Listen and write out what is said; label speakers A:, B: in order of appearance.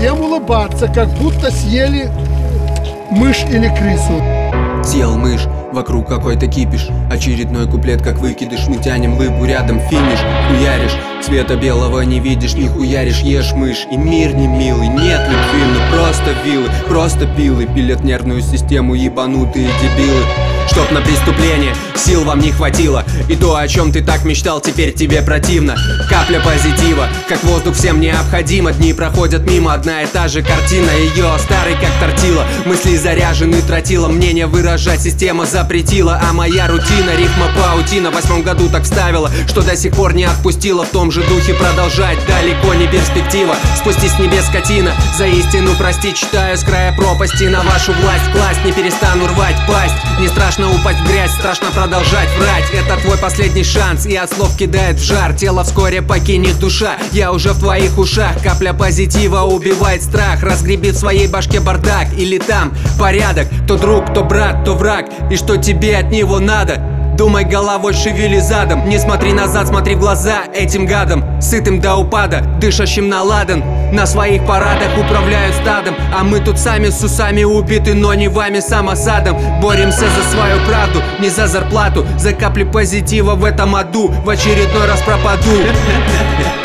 A: всем улыбаться, как будто съели мышь или крысу.
B: Съел мышь, вокруг какой-то кипиш. Очередной куплет, как выкидыш. Мы тянем лыбу рядом, финиш. Хуяришь, цвета белого не видишь Не хуяришь, ешь мышь. И мир не милый, нет любви Ну просто вилы, просто пилы. Пилят нервную систему ебанутые дебилы Чтоб на преступление сил вам не хватило. И то, о чем ты так мечтал, теперь тебе противно. Капля позитива, как воздух всем необходимо. Дни проходят мимо, одна и та же картина. Ее старый как тортила, мысли заряжены тротила Мнение выражать система запретила. А моя рутина, рифма паутина. В восьмом году так вставила, что до сих пор не отпустила. В том же духе продолжать, далеко не перспектива. Спустись с небес скотина, за истину прости Читаю с края пропасти. На вашу власть Класть не перестану рвать пасть, не страшно Страшно упасть в грязь, страшно продолжать врать. Это твой последний шанс и от слов кидает в жар. Тело вскоре покинет душа, я уже в твоих ушах. Капля позитива убивает страх Разгреби в своей башке бардак. Или там порядок То друг, то брат, то враг. И что тебе от него надо? Думай головой, шевели задом. Не смотри назад, смотри в глаза этим гадам. Сытым до упада, дышащим на ладан На своих парадах управляют стадом. А мы тут сами с усами убиты Но не вами, сам осадом. Боремся за свою правду, не за зарплату. За капли позитива в этом аду. В очередной раз пропаду